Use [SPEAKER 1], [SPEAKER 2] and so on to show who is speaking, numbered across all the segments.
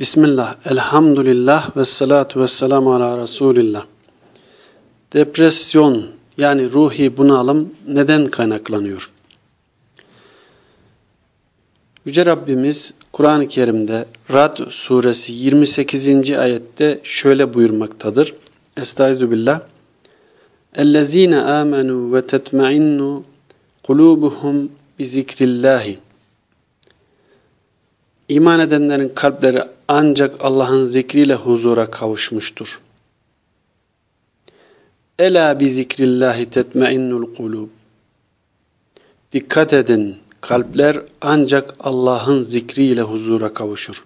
[SPEAKER 1] Bismillah, elhamdülillah ve salatu ve selamu ala Resulillah. Depresyon yani ruhi bunalım neden kaynaklanıyor? Yüce Rabbimiz Kur'an-ı Kerim'de Rad suresi 28. ayette şöyle buyurmaktadır. Estaizu Ellezine amenu ve tetmainnu kulubuhum bi zikrillahi. İman edenlerin kalpleri ancak Allah'ın zikriyle huzura kavuşmuştur. Ela bi zikrillahi tetmainnul kulub. Dikkat edin, kalpler ancak Allah'ın zikriyle huzura kavuşur.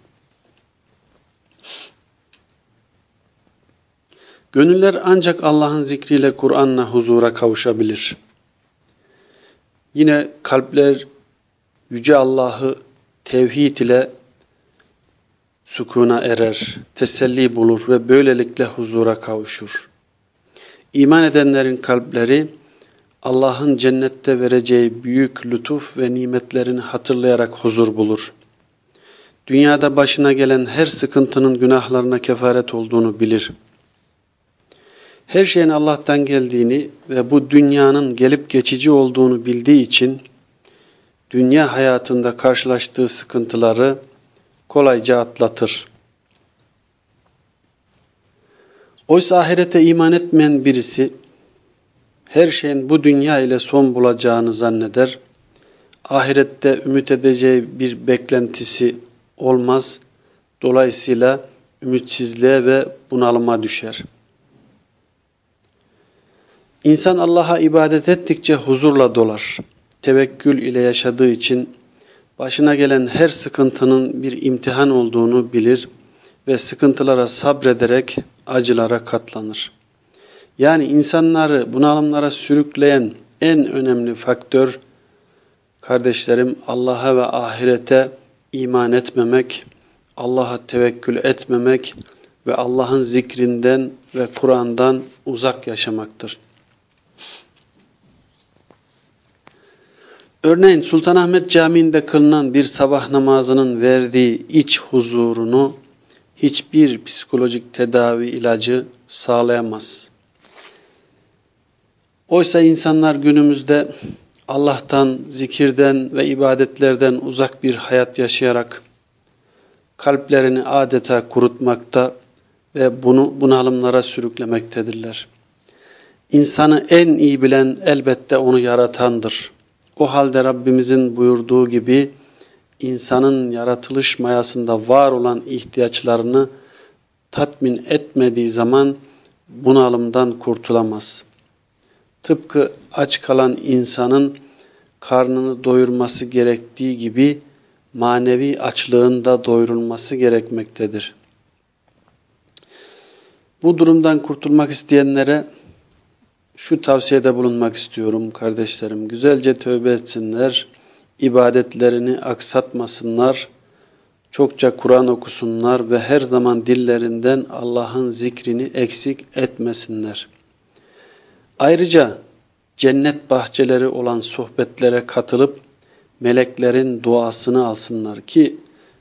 [SPEAKER 1] Gönüller ancak Allah'ın zikriyle Kur'an'la huzura kavuşabilir. Yine kalpler Yüce Allah'ı tevhid ile sukuna erer, teselli bulur ve böylelikle huzura kavuşur. İman edenlerin kalpleri Allah'ın cennette vereceği büyük lütuf ve nimetlerini hatırlayarak huzur bulur. Dünyada başına gelen her sıkıntının günahlarına kefaret olduğunu bilir. Her şeyin Allah'tan geldiğini ve bu dünyanın gelip geçici olduğunu bildiği için dünya hayatında karşılaştığı sıkıntıları kolayca atlatır. Oysa ahirete iman etmeyen birisi her şeyin bu dünya ile son bulacağını zanneder. Ahirette ümit edeceği bir beklentisi olmaz. Dolayısıyla ümitsizliğe ve bunalıma düşer. İnsan Allah'a ibadet ettikçe huzurla dolar. Tevekkül ile yaşadığı için başına gelen her sıkıntının bir imtihan olduğunu bilir ve sıkıntılara sabrederek acılara katlanır. Yani insanları bunalımlara sürükleyen en önemli faktör kardeşlerim Allah'a ve ahirete iman etmemek, Allah'a tevekkül etmemek ve Allah'ın zikrinden ve Kur'an'dan uzak yaşamaktır. Örneğin Sultanahmet Camii'nde kılınan bir sabah namazının verdiği iç huzurunu hiçbir psikolojik tedavi ilacı sağlayamaz. Oysa insanlar günümüzde Allah'tan, zikirden ve ibadetlerden uzak bir hayat yaşayarak kalplerini adeta kurutmakta ve bunu bunalımlara sürüklemektedirler. İnsanı en iyi bilen elbette onu yaratandır. O halde Rabbimizin buyurduğu gibi insanın yaratılış mayasında var olan ihtiyaçlarını tatmin etmediği zaman bunalımdan kurtulamaz. Tıpkı aç kalan insanın karnını doyurması gerektiği gibi manevi açlığın da doyurulması gerekmektedir. Bu durumdan kurtulmak isteyenlere şu tavsiyede bulunmak istiyorum kardeşlerim. Güzelce tövbe etsinler, ibadetlerini aksatmasınlar, çokça Kur'an okusunlar ve her zaman dillerinden Allah'ın zikrini eksik etmesinler. Ayrıca cennet bahçeleri olan sohbetlere katılıp meleklerin duasını alsınlar ki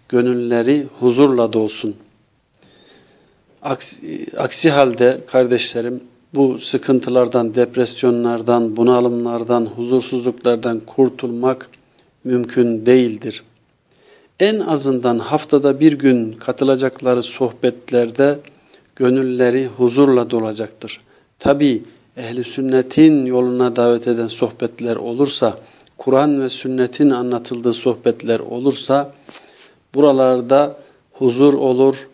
[SPEAKER 1] gönülleri huzurla dolsun. Aksi, aksi halde kardeşlerim bu sıkıntılardan, depresyonlardan, bunalımlardan, huzursuzluklardan kurtulmak mümkün değildir. En azından haftada bir gün katılacakları sohbetlerde gönülleri huzurla dolacaktır. Tabi ehli sünnetin yoluna davet eden sohbetler olursa, Kur'an ve sünnetin anlatıldığı sohbetler olursa, buralarda huzur olur,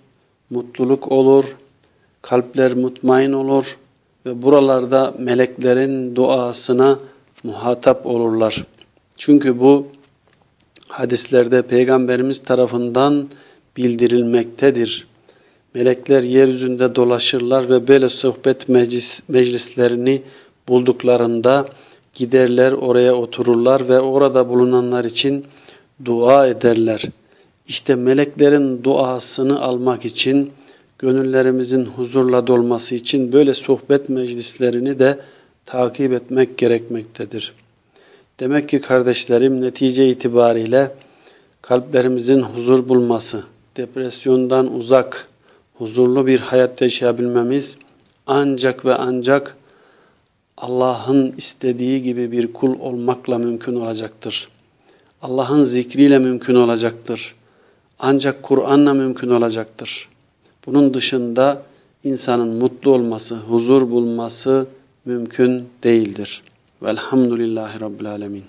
[SPEAKER 1] mutluluk olur, kalpler mutmain olur, ve buralarda meleklerin duasına muhatap olurlar. Çünkü bu hadislerde Peygamberimiz tarafından bildirilmektedir. Melekler yeryüzünde dolaşırlar ve böyle sohbet meclis, meclislerini bulduklarında giderler oraya otururlar ve orada bulunanlar için dua ederler. İşte meleklerin duasını almak için gönüllerimizin huzurla dolması için böyle sohbet meclislerini de takip etmek gerekmektedir. Demek ki kardeşlerim netice itibariyle kalplerimizin huzur bulması, depresyondan uzak, huzurlu bir hayat yaşayabilmemiz ancak ve ancak Allah'ın istediği gibi bir kul olmakla mümkün olacaktır. Allah'ın zikriyle mümkün olacaktır. Ancak Kur'an'la mümkün olacaktır. Bunun dışında insanın mutlu olması, huzur bulması mümkün değildir. Velhamdülillahi Rabbil Alemin.